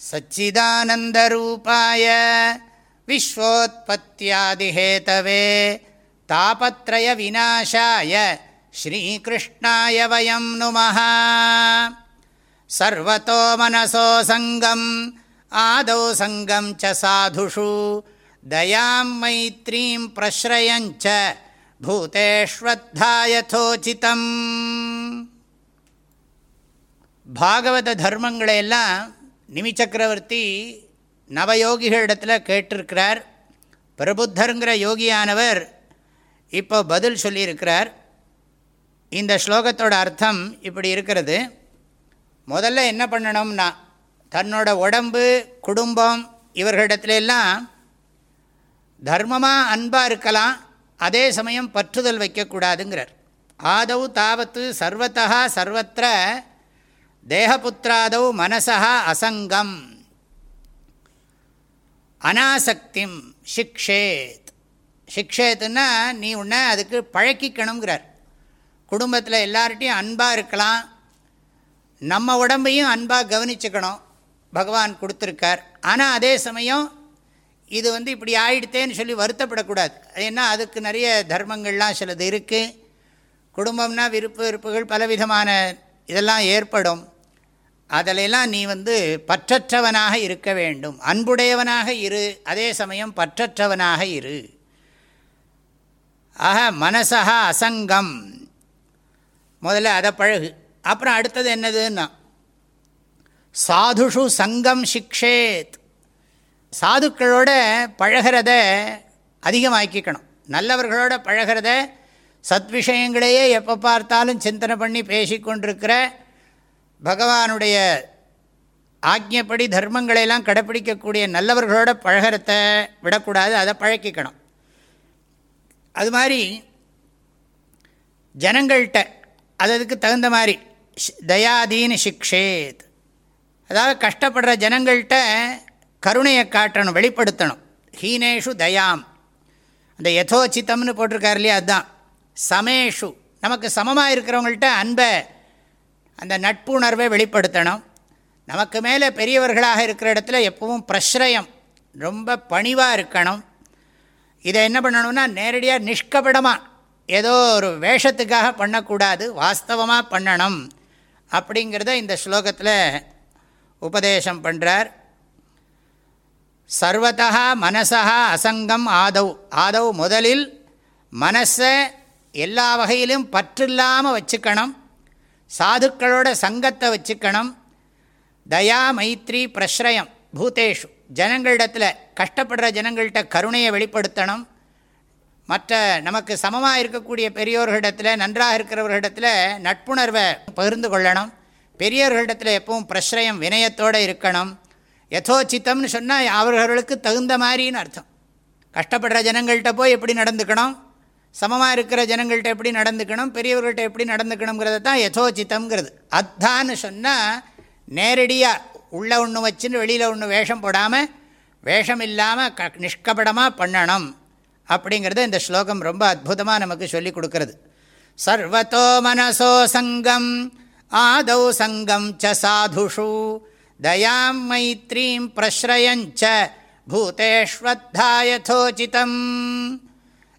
सच्चिदानन्दरूपाय विश्वोत्पत्त्यादिहेतवे तापत्रयविनाशाय श्रीकृष्णाय वयं नुमः सर्वतो मनसो सङ्गम् आदौ सङ्गं च साधुषु दयां मैत्रीं प्रश्रयञ्च பூதேஷ்வத்தாயதோச்சிதம் பாகவத தர்மங்களை எல்லாம் நிமிச்சக்கரவர்த்தி நவயோகிகளிடத்தில் கேட்டிருக்கிறார். பிரபுத்தருங்கிற யோகியானவர் இப்போ பதில் சொல்லியிருக்கிறார். இந்த ஸ்லோகத்தோட அர்த்தம் இப்படி இருக்கிறது. முதல்ல என்ன பண்ணணும்னா தன்னோட உடம்பு குடும்பம் இவர்களிடத்துலெல்லாம் தர்மமாக அன்பாக இருக்கலாம் அதே சமயம் பற்றுதல் வைக்கக்கூடாதுங்கிறார். ஆதவ் தாவத்து சர்வத்தா சர்வத்திர தேகபுத்திராதவ் மனசா அசங்கம். அனாசக்திம் சிக்ஷேத். சிக்ஷேத்துன்னா நீ உன்னை அதுக்கு பழக்கிக்கணுங்கிறார். குடும்பத்தில் எல்லார்ட்டையும் அன்பாக இருக்கலாம். நம்ம உடம்பையும் அன்பாக கவனிச்சுக்கணும். பகவான் கொடுத்துருக்கார். ஆனால் அதே சமயம் இது வந்து இப்படி ஆயிடுத்தேன்னு சொல்லி வருத்தப்படக்கூடாது. ஏன்னா அதுக்கு நிறைய தர்மங்கள்லாம் சிலது இருக்குது குடும்பம்னா விருப்பு விருப்புகள் பலவிதமான இதெல்லாம் ஏற்படும். அதிலெல்லாம் நீ வந்து பற்றற்றவனாக இருக்க வேண்டும். அன்புடையவனாக இரு அதே சமயம் பற்றற்றவனாக இரு. ஆக மனசா அசங்கம். முதல்ல அதை பழகு. அப்புறம் அடுத்தது என்னதுன்னா சாதுஷு சங்கம் சிக்ஷேத். சாதுக்களோட பழகிறத அதிகமாக்கிக்கணும். நல்லவர்களோட பழகிறத சத்விஷயங்களையே எப்போ பார்த்தாலும் சிந்தனை பண்ணி பேசிக்கொண்டிருக்கிற பகவானுடைய ஆக்ஞப்படி தர்மங்களையெல்லாம் கடைப்பிடிக்கக்கூடிய நல்லவர்களோட பழகிறத விடக்கூடாது அதை பழக்கிக்கணும். அது மாதிரி ஜனங்கள்கிட்ட அது அதுக்கு தகுந்த மாதிரி தயாதீன சிக்ஷேத். அதாவது கஷ்டப்படுற ஜனங்கள்கிட்ட கருணையை காட்டணும் வெளிப்படுத்தணும். ஹீனேஷு தயாம். அந்த யதோச்சித்தம்னு போட்டிருக்கார் இல்லையா அதுதான். சமேஷு. நமக்கு சமமாக இருக்கிறவங்கள்ட்ட அன்பை அந்த நட்புணர்வை வெளிப்படுத்தணும். நமக்கு மேலே பெரியவர்களாக இருக்கிற இடத்துல எப்பவும் பிரஸ்ரயம் ரொம்ப பணிவாக இருக்கணும். இதை என்ன பண்ணணும்னா நேரடியாக நிஷ்கபடமாக ஏதோ ஒரு வேஷத்துக்காக பண்ணக்கூடாது வாஸ்தவமாக பண்ணணும் அப்படிங்கிறத இந்த ஸ்லோகத்தில் உபதேசம் பண்ணுறார் சர்வதா மனசா அசங்கம் ஆதவ் ஆதவ் முதலில் மனசை எல்லா வகையிலும் பற்றில்லாமல் வச்சுக்கணும். சாதுக்களோட சங்கத்தை வச்சுக்கணும். தயா மைத்ரி பிரஸ்ரயம் பூதேஷு. ஜனங்களிடத்தில் கஷ்டப்படுற ஜனங்கள்கிட்ட கருணையை வெளிப்படுத்தணும். மற்ற நமக்கு சமமாக இருக்கக்கூடிய பெரியோர்களிடத்தில் நன்றாக இருக்கிறவர்களிடத்தில் நட்புணர்வை பகிர்ந்து கொள்ளணும். பெரியவர்களிடத்தில் எப்பவும் பிரஸ்ரயம் வினயத்தோடு இருக்கணும். யதோச்சித்தம்னு சொன்னால் அவர்களுக்கு தகுந்த மாதிரின்னு அர்த்தம். கஷ்டப்படுற ஜனங்கள்கிட்ட போய் எப்படி நடந்துக்கணும்? சமமாக இருக்கிற ஜனங்கள்கிட்ட எப்படி நடந்துக்கணும் பெரியவர்கள்ட்ட எப்படி நடந்துக்கணுங்கிறத தான் யதோச்சித்தம்ங்கிறது. அத்தான்னு சொன்னால் நேரடியாக உள்ளே ஒன்று வச்சுன்னு வெளியில் ஒன்று வேஷம் போடாமல் வேஷம் இல்லாமல் க நிஷ்கபடமாக பண்ணணும். அப்படிங்கிறத இந்த ஸ்லோகம் ரொம்ப அற்புதமாக நமக்கு சொல்லி கொடுக்கறது. சர்வத்தோ மனசோ சங்கம் ஆதௌ சங்கம் ச சாதுஷு தயாம் மைத்ரீம் பிரஸ்ரயஞ்ச பூதேஷ்வத்தாயதோச்சிதம்